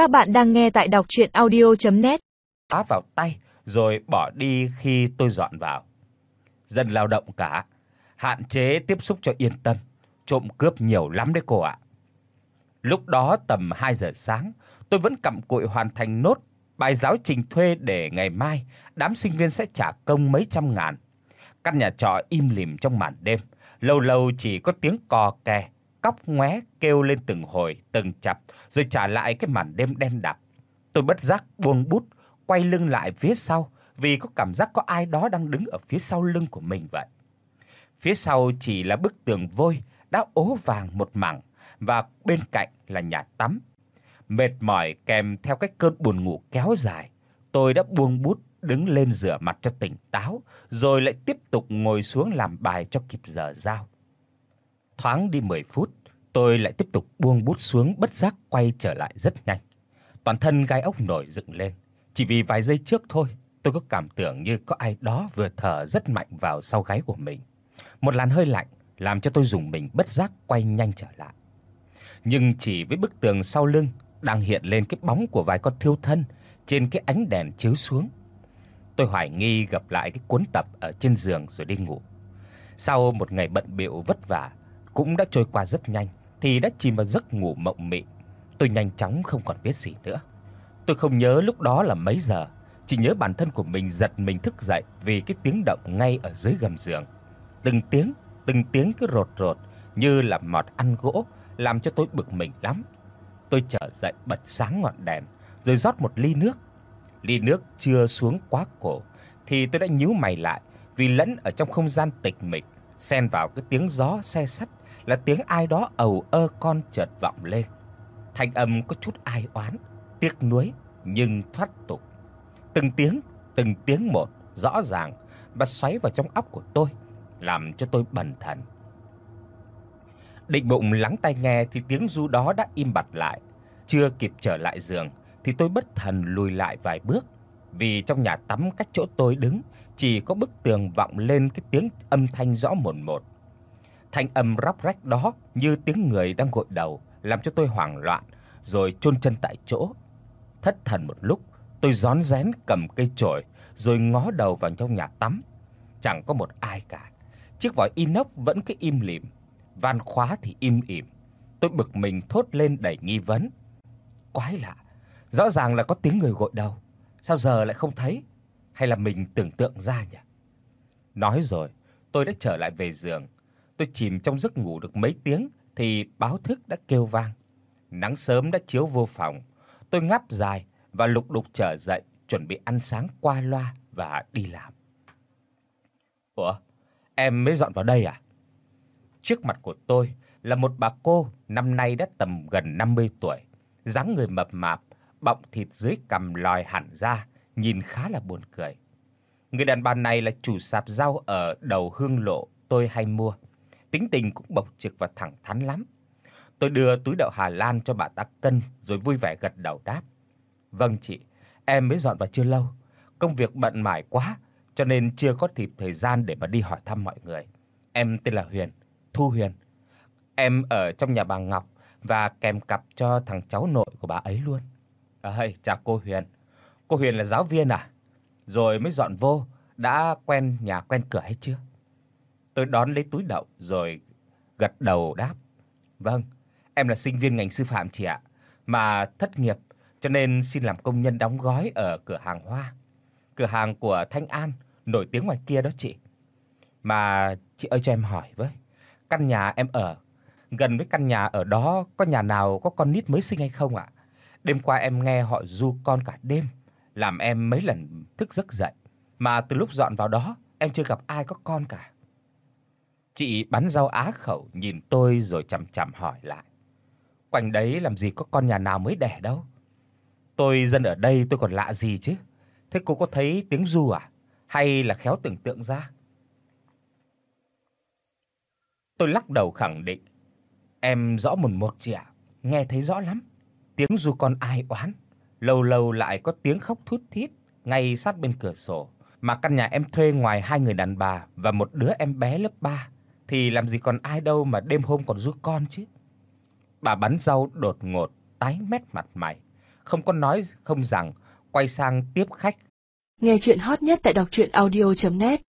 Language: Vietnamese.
Các bạn đang nghe tại đọc audio net Á vào tay rồi bỏ đi khi tôi dọn vào. Dân lao động cả, hạn chế tiếp xúc cho yên tâm, trộm cướp nhiều lắm đấy cô ạ. Lúc đó tầm 2 giờ sáng, tôi vẫn cặm cụi hoàn thành nốt bài giáo trình thuê để ngày mai đám sinh viên sẽ trả công mấy trăm ngàn. Căn nhà trọ im lìm trong màn đêm, lâu lâu chỉ có tiếng cò kè, cóc ngoé kêu lên từng hồi, từng chập, rồi trả lại cái màn đêm đen đặc. Tôi bất giác buông bút, quay lưng lại phía sau vì có cảm giác có ai đó đang đứng ở phía sau lưng của mình vậy. Phía sau chỉ là bức tường vôi đã ố vàng một mảng và bên cạnh là nhà tắm. Mệt mỏi kèm theo cái cơn buồn ngủ kéo dài, tôi đã buông bút đứng lên rửa mặt cho tỉnh táo, rồi lại tiếp tục ngồi xuống làm bài cho kịp giờ giao. Thoáng đi 10 phút, tôi lại tiếp tục buông bút xuống bất giác quay trở lại rất nhanh. Toàn thân gai ốc nổi dựng lên, chỉ vì vài giây trước thôi, tôi có cảm tưởng như có ai đó vừa thở rất mạnh vào sau gáy của mình. Một làn hơi lạnh làm cho tôi dùng mình bất giác quay nhanh trở lại. Nhưng chỉ với bức tường sau lưng đang hiện lên cái bóng của vài con thiêu thân trên cái ánh đèn chiếu xuống. Tôi hoài nghi gặp lại cái cuốn tập ở trên giường rồi đi ngủ. Sau một ngày bận bịu vất vả cũng đã trôi qua rất nhanh thì đã chìm vào giấc ngủ mộng mị. Tôi nhanh chóng không còn biết gì nữa. Tôi không nhớ lúc đó là mấy giờ, chỉ nhớ bản thân của mình giật mình thức dậy vì cái tiếng động ngay ở dưới gầm giường. Từng tiếng, từng tiếng cứ rột rột như là mọt ăn gỗ, làm cho tôi bực mình lắm. Tôi trở dậy bật sáng ngọn đèn, rồi rót một ly nước. Ly nước chưa xuống quá cổ thì tôi đã nhíu mày lại, vì lẫn ở trong không gian tịch mịch, xen vào cái tiếng gió xe sắt là tiếng ai đó ầu ơ con chợt vọng lên. Thanh âm có chút ai oán, tiếc nuối nhưng thoát tục. Từng tiếng, từng tiếng một rõ ràng và xoáy vào trong óc của tôi, làm cho tôi bần thần. Định bụng lắng tai nghe thì tiếng ru đó đã im bặt lại, chưa kịp trở lại giường thì tôi bất thần lùi lại vài bước, vì trong nhà tắm cách chỗ tôi đứng chỉ có bức tường vọng lên cái tiếng âm thanh rõ mồn một. Thanh âm róc rách đó như tiếng người đang gội đầu, làm cho tôi hoảng loạn, rồi chôn chân tại chỗ. Thất thần một lúc, tôi rón rén cầm cây chổi rồi ngó đầu vào trong nhà tắm. Chẳng có một ai cả. Chiếc vòi inox vẫn cứ im lìm, van khóa thì im ỉm. Tôi bực mình thốt lên đầy nghi vấn. Quái lạ, rõ ràng là có tiếng người gội đầu, sao giờ lại không thấy? Hay là mình tưởng tượng ra nhỉ? Nói rồi, tôi đã trở lại về giường. Tôi chìm trong giấc ngủ được mấy tiếng thì báo thức đã kêu vang. Nắng sớm đã chiếu vô phòng. Tôi ngáp dài và lục đục trở dậy, chuẩn bị ăn sáng qua loa và đi làm. Ủa, em mới dọn vào đây à? Trước mặt của tôi là một bà cô năm nay đã tầm gần 50 tuổi, dáng người mập mạp, bọng thịt dưới cằm lòi hẳn ra, nhìn khá là buồn cười. Người đàn bà này là chủ sạp rau ở đầu hương lộ tôi hay mua. Tính tình cũng bộc trực và thẳng thắn lắm. Tôi đưa túi đậu Hà Lan cho bà Tắc cân rồi vui vẻ gật đầu đáp. "Vâng chị, em mới dọn vào chưa lâu, công việc bận mải quá cho nên chưa có kịp thời gian để mà đi hỏi thăm mọi người. Em tên là Huyền, Thu Huyền. Em ở trong nhà bà Ngọc và kèm cặp cho thằng cháu nội của bà ấy luôn." "À, hay chào cô Huyền. Cô Huyền là giáo viên à? Rồi mới dọn vô, đã quen nhà quen cửa hay chưa?" Tôi đón lấy túi đậu rồi gật đầu đáp. "Vâng, em là sinh viên ngành sư phạm chị ạ, mà thất nghiệp cho nên xin làm công nhân đóng gói ở cửa hàng hoa. Cửa hàng của Thanh An nổi tiếng ngoài kia đó chị. Mà chị ơi cho em hỏi với, căn nhà em ở gần với căn nhà ở đó có nhà nào có con nít mới sinh hay không ạ? Đêm qua em nghe họ ru con cả đêm, làm em mấy lần thức giấc dậy, mà từ lúc dọn vào đó em chưa gặp ai có con cả." Chị bắn rau á khẩu nhìn tôi rồi chằm chằm hỏi lại. Quanh đấy làm gì có con nhà nào mới đẻ đâu. Tôi dân ở đây tôi còn lạ gì chứ. Thế cô có thấy tiếng ru à? Hay là khéo tưởng tượng ra? Tôi lắc đầu khẳng định. Em rõ mồn một chị ạ, nghe thấy rõ lắm. Tiếng ru con ai oán, lâu lâu lại có tiếng khóc thút thít ngay sát bên cửa sổ. Mà căn nhà em thuê ngoài hai người đàn bà và một đứa em bé lớp 3 thì làm gì còn ai đâu mà đêm hôm còn giúp con chứ. Bà bắn rau đột ngột tái mét mặt mày, không có nói không rằng, quay sang tiếp khách. Nghe truyện hot nhất tại doctruyenaudio.net